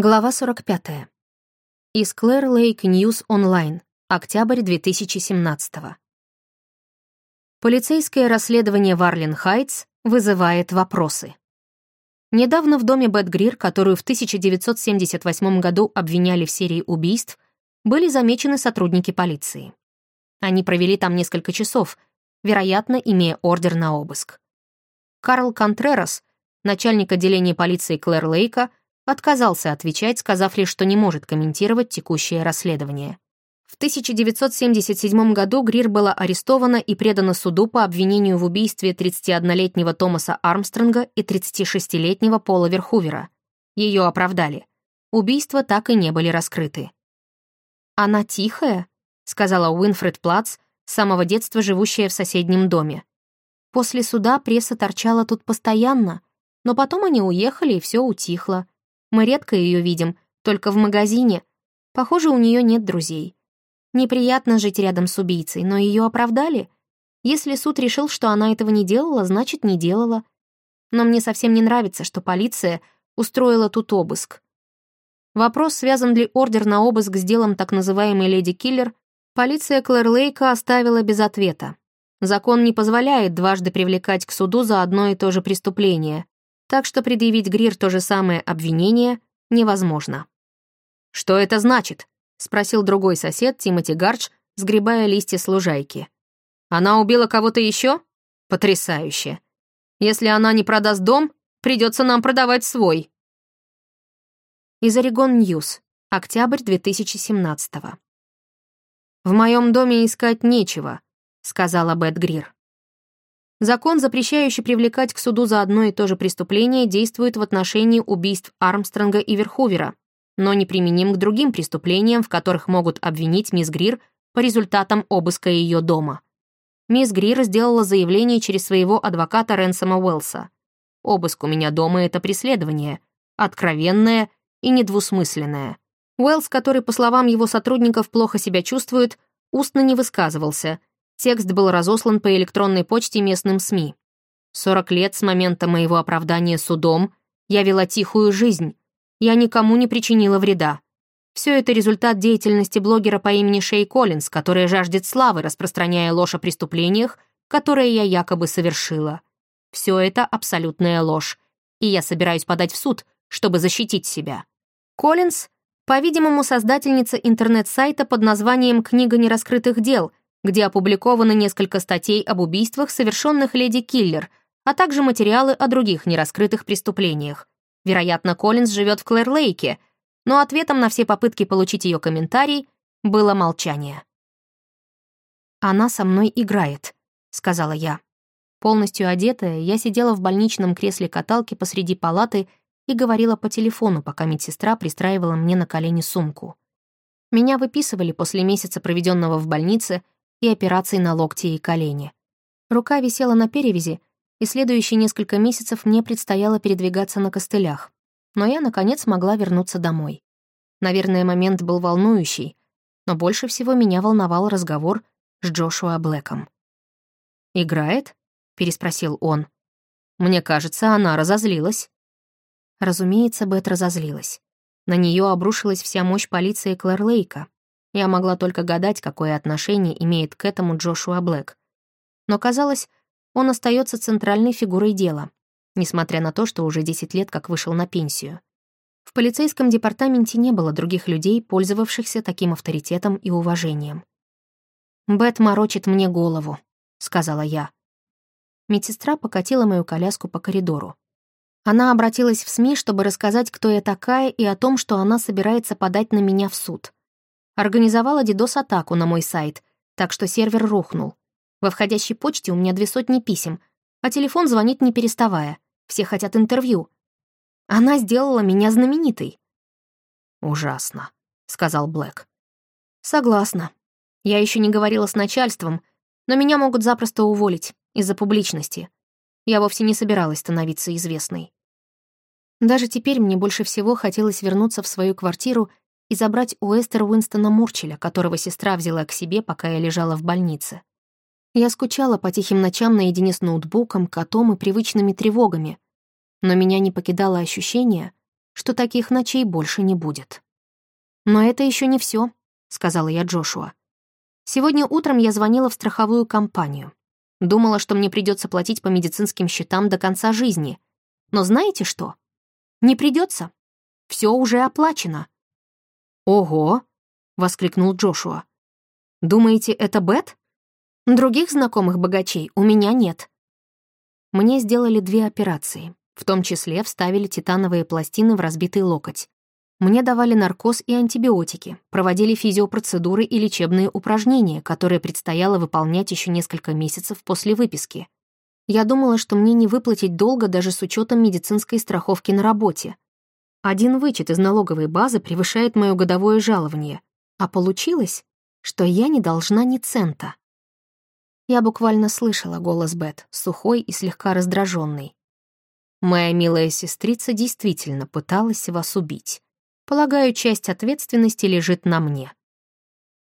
Глава 45. Из Claire Lake News онлайн. Октябрь 2017. Полицейское расследование в Арлен Хайтс вызывает вопросы. Недавно в доме Бет Грир, которую в 1978 году обвиняли в серии убийств, были замечены сотрудники полиции. Они провели там несколько часов, вероятно, имея ордер на обыск. Карл Контрерас, начальник отделения полиции Клэр Лейка, отказался отвечать, сказав лишь, что не может комментировать текущее расследование. В 1977 году Грир была арестована и предана суду по обвинению в убийстве 31-летнего Томаса Армстронга и 36-летнего Пола Верхувера. Ее оправдали. Убийства так и не были раскрыты. «Она тихая?» — сказала Уинфред Плац, с самого детства живущая в соседнем доме. После суда пресса торчала тут постоянно, но потом они уехали, и все утихло. Мы редко ее видим, только в магазине. Похоже, у нее нет друзей. Неприятно жить рядом с убийцей, но ее оправдали. Если суд решил, что она этого не делала, значит, не делала. Но мне совсем не нравится, что полиция устроила тут обыск. Вопрос, связан ли ордер на обыск с делом так называемой леди Киллер, полиция Клэр Лейка оставила без ответа. Закон не позволяет дважды привлекать к суду за одно и то же преступление, так что предъявить Грир то же самое обвинение невозможно. «Что это значит?» — спросил другой сосед, Тимоти Гардж, сгребая листья с лужайки. «Она убила кого-то еще? Потрясающе! Если она не продаст дом, придется нам продавать свой». Из Oregon News, октябрь 2017 «В моем доме искать нечего», — сказала Бет Грир. Закон, запрещающий привлекать к суду за одно и то же преступление, действует в отношении убийств Армстронга и Верхувера, но не применим к другим преступлениям, в которых могут обвинить мисс Грир по результатам обыска ее дома. Мисс Грир сделала заявление через своего адвоката Ренсома Уэллса. «Обыск у меня дома — это преследование, откровенное и недвусмысленное». Уэллс, который, по словам его сотрудников, плохо себя чувствует, устно не высказывался — Текст был разослан по электронной почте местным СМИ. 40 лет с момента моего оправдания судом я вела тихую жизнь. Я никому не причинила вреда. Все это результат деятельности блогера по имени Шей Коллинз, которая жаждет славы, распространяя ложь о преступлениях, которые я якобы совершила. Все это абсолютная ложь, и я собираюсь подать в суд, чтобы защитить себя. Коллинз, по-видимому, создательница интернет-сайта под названием «Книга нераскрытых дел», где опубликовано несколько статей об убийствах, совершенных леди Киллер, а также материалы о других нераскрытых преступлениях. Вероятно, Коллинз живет в Клэр-Лейке, но ответом на все попытки получить ее комментарий было молчание. «Она со мной играет», — сказала я. Полностью одетая, я сидела в больничном кресле каталки посреди палаты и говорила по телефону, пока медсестра пристраивала мне на колени сумку. Меня выписывали после месяца, проведенного в больнице, и операций на локте и колени. Рука висела на перевязи, и следующие несколько месяцев мне предстояло передвигаться на костылях. Но я, наконец, могла вернуться домой. Наверное, момент был волнующий, но больше всего меня волновал разговор с Джошуа Блэком. «Играет?» — переспросил он. «Мне кажется, она разозлилась». Разумеется, Бет разозлилась. На нее обрушилась вся мощь полиции Клэр Лейка. Я могла только гадать, какое отношение имеет к этому Джошуа Блэк. Но казалось, он остается центральной фигурой дела, несмотря на то, что уже 10 лет как вышел на пенсию. В полицейском департаменте не было других людей, пользовавшихся таким авторитетом и уважением. «Бет морочит мне голову», — сказала я. Медсестра покатила мою коляску по коридору. Она обратилась в СМИ, чтобы рассказать, кто я такая, и о том, что она собирается подать на меня в суд организовала DDoS-атаку на мой сайт, так что сервер рухнул. Во входящей почте у меня две сотни писем, а телефон звонит не переставая. Все хотят интервью. Она сделала меня знаменитой. «Ужасно», — сказал Блэк. «Согласна. Я еще не говорила с начальством, но меня могут запросто уволить из-за публичности. Я вовсе не собиралась становиться известной. Даже теперь мне больше всего хотелось вернуться в свою квартиру и забрать у Эстер Уинстона Мурчеля, которого сестра взяла к себе, пока я лежала в больнице. Я скучала по тихим ночам наедине с ноутбуком, котом и привычными тревогами, но меня не покидало ощущение, что таких ночей больше не будет. «Но это еще не все, сказала я Джошуа. «Сегодня утром я звонила в страховую компанию. Думала, что мне придется платить по медицинским счетам до конца жизни. Но знаете что? Не придется. Все уже оплачено». «Ого!» — воскликнул Джошуа. «Думаете, это Бет?» «Других знакомых богачей у меня нет». Мне сделали две операции, в том числе вставили титановые пластины в разбитый локоть. Мне давали наркоз и антибиотики, проводили физиопроцедуры и лечебные упражнения, которые предстояло выполнять еще несколько месяцев после выписки. Я думала, что мне не выплатить долго даже с учетом медицинской страховки на работе. Один вычет из налоговой базы превышает мое годовое жалование, а получилось, что я не должна ни цента. Я буквально слышала голос Бет, сухой и слегка раздраженный. Моя милая сестрица действительно пыталась вас убить. Полагаю, часть ответственности лежит на мне.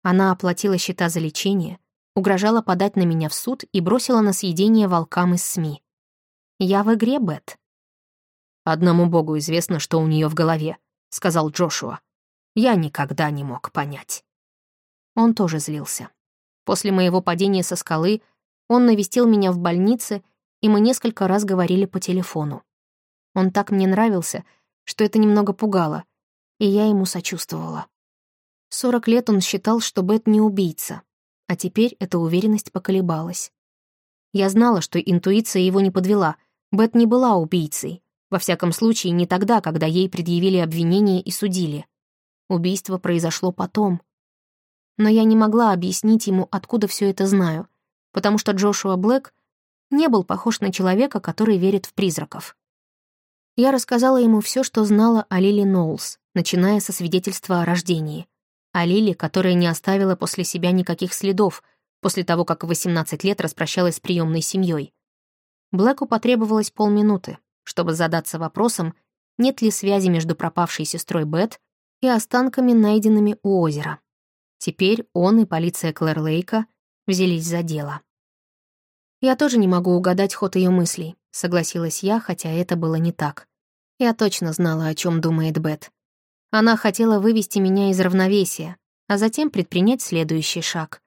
Она оплатила счета за лечение, угрожала подать на меня в суд и бросила на съедение волкам из СМИ. Я в игре, Бет. «Одному богу известно, что у нее в голове», — сказал Джошуа. «Я никогда не мог понять». Он тоже злился. После моего падения со скалы он навестил меня в больнице, и мы несколько раз говорили по телефону. Он так мне нравился, что это немного пугало — и я ему сочувствовала. Сорок лет он считал, что Бет не убийца, а теперь эта уверенность поколебалась. Я знала, что интуиция его не подвела, Бет не была убийцей, во всяком случае не тогда, когда ей предъявили обвинение и судили. Убийство произошло потом. Но я не могла объяснить ему, откуда все это знаю, потому что Джошуа Блэк не был похож на человека, который верит в призраков. Я рассказала ему все, что знала о Лили Ноулс, начиная со свидетельства о рождении. О Лили, которая не оставила после себя никаких следов, после того, как в 18 лет распрощалась с приемной семьей. Блэку потребовалось полминуты, чтобы задаться вопросом, нет ли связи между пропавшей сестрой Бет и останками, найденными у озера. Теперь он и полиция Клэр Лейка взялись за дело. «Я тоже не могу угадать ход ее мыслей», — согласилась я, хотя это было не так. Я точно знала, о чем думает Бет. Она хотела вывести меня из равновесия, а затем предпринять следующий шаг.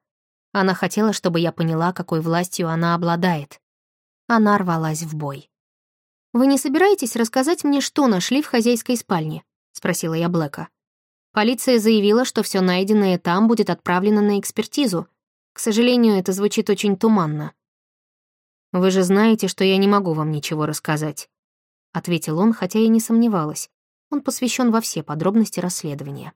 Она хотела, чтобы я поняла, какой властью она обладает. Она рвалась в бой. «Вы не собираетесь рассказать мне, что нашли в хозяйской спальне?» — спросила я Блэка. Полиция заявила, что все найденное там будет отправлено на экспертизу. К сожалению, это звучит очень туманно. «Вы же знаете, что я не могу вам ничего рассказать», — ответил он, хотя я не сомневалась. Он посвящен во все подробности расследования.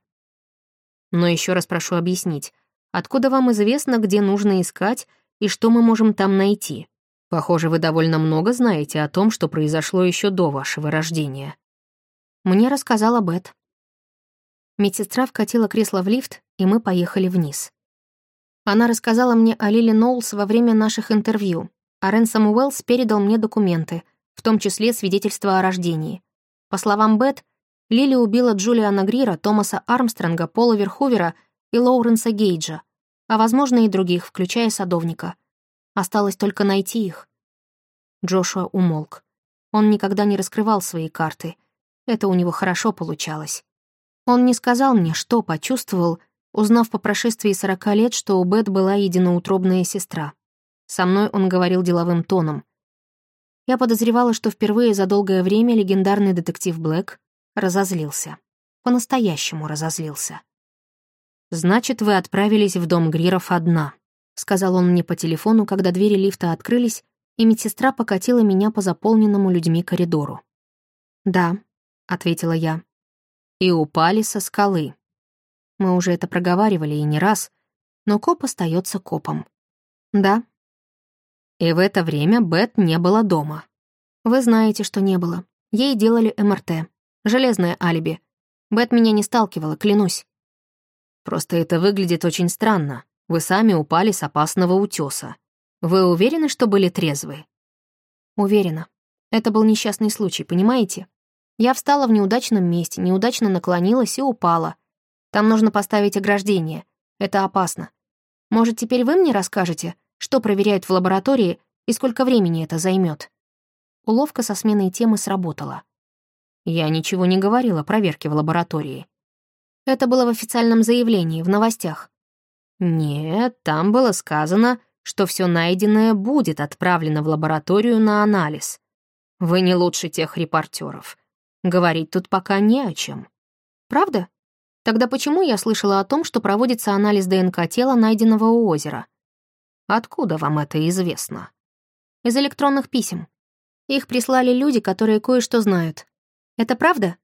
Но еще раз прошу объяснить, откуда вам известно, где нужно искать и что мы можем там найти? Похоже, вы довольно много знаете о том, что произошло еще до вашего рождения. Мне рассказала Бет. Медсестра вкатила кресло в лифт, и мы поехали вниз. Она рассказала мне о Лили Ноулс во время наших интервью, а Ренсом Уэллс передал мне документы, в том числе свидетельство о рождении. По словам Бет, Лили убила Джулиана Грира, Томаса Армстронга, Пола Верхувера и Лоуренса Гейджа, а, возможно, и других, включая садовника. Осталось только найти их. Джошуа умолк. Он никогда не раскрывал свои карты. Это у него хорошо получалось. Он не сказал мне, что почувствовал, узнав по прошествии сорока лет, что у Бет была единоутробная сестра. Со мной он говорил деловым тоном. Я подозревала, что впервые за долгое время легендарный детектив Блэк разозлился. По-настоящему разозлился. «Значит, вы отправились в дом Гриров одна», — сказал он мне по телефону, когда двери лифта открылись, и медсестра покатила меня по заполненному людьми коридору. «Да», — ответила я. «И упали со скалы». Мы уже это проговаривали и не раз, но коп остается копом. «Да». И в это время Бет не было дома. Вы знаете, что не было. Ей делали МРТ. Железное алиби. Бет меня не сталкивала, клянусь. Просто это выглядит очень странно. Вы сами упали с опасного утеса. Вы уверены, что были трезвы? Уверена. Это был несчастный случай, понимаете? Я встала в неудачном месте, неудачно наклонилась и упала. Там нужно поставить ограждение. Это опасно. Может, теперь вы мне расскажете, что проверяют в лаборатории и сколько времени это займет? Уловка со сменой темы сработала. Я ничего не говорила о проверке в лаборатории. Это было в официальном заявлении, в новостях. Нет, там было сказано, что все найденное будет отправлено в лабораторию на анализ. Вы не лучше тех репортеров. Говорить тут пока не о чем. Правда? Тогда почему я слышала о том, что проводится анализ ДНК тела, найденного у озера? Откуда вам это известно? Из электронных писем. Их прислали люди, которые кое-что знают. Это правда?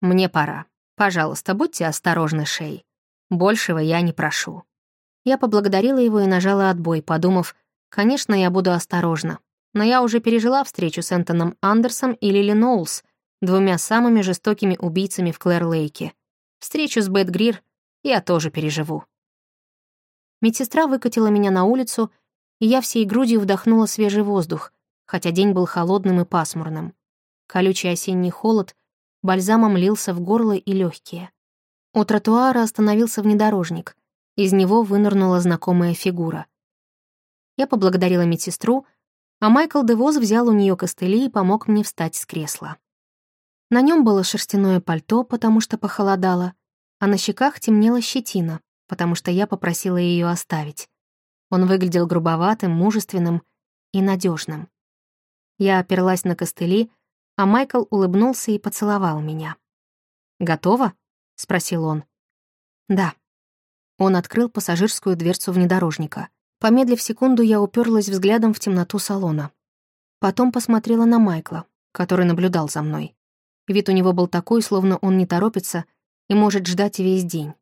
Мне пора. Пожалуйста, будьте осторожны, Шей. Большего я не прошу. Я поблагодарила его и нажала отбой, подумав, конечно, я буду осторожна. Но я уже пережила встречу с Энтоном Андерсом и Лили Ноулс, двумя самыми жестокими убийцами в Клэр-Лейке. Встречу с Бет Грир я тоже переживу. Медсестра выкатила меня на улицу, и я всей грудью вдохнула свежий воздух, хотя день был холодным и пасмурным. Колючий осенний холод бальзамом лился в горло и легкие. У тротуара остановился внедорожник. Из него вынырнула знакомая фигура. Я поблагодарила медсестру, а Майкл Девоз взял у нее костыли и помог мне встать с кресла. На нем было шерстяное пальто, потому что похолодало, а на щеках темнела щетина, потому что я попросила ее оставить. Он выглядел грубоватым, мужественным и надежным. Я оперлась на костыли, а Майкл улыбнулся и поцеловал меня. «Готово?» — спросил он. «Да». Он открыл пассажирскую дверцу внедорожника. Помедлив секунду, я уперлась взглядом в темноту салона. Потом посмотрела на Майкла, который наблюдал за мной. Вид у него был такой, словно он не торопится и может ждать весь день.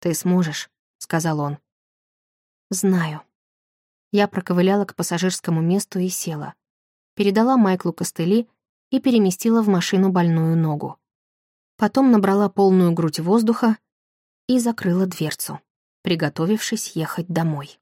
«Ты сможешь», — сказал он. «Знаю». Я проковыляла к пассажирскому месту и села. Передала Майклу костыли и переместила в машину больную ногу. Потом набрала полную грудь воздуха и закрыла дверцу, приготовившись ехать домой.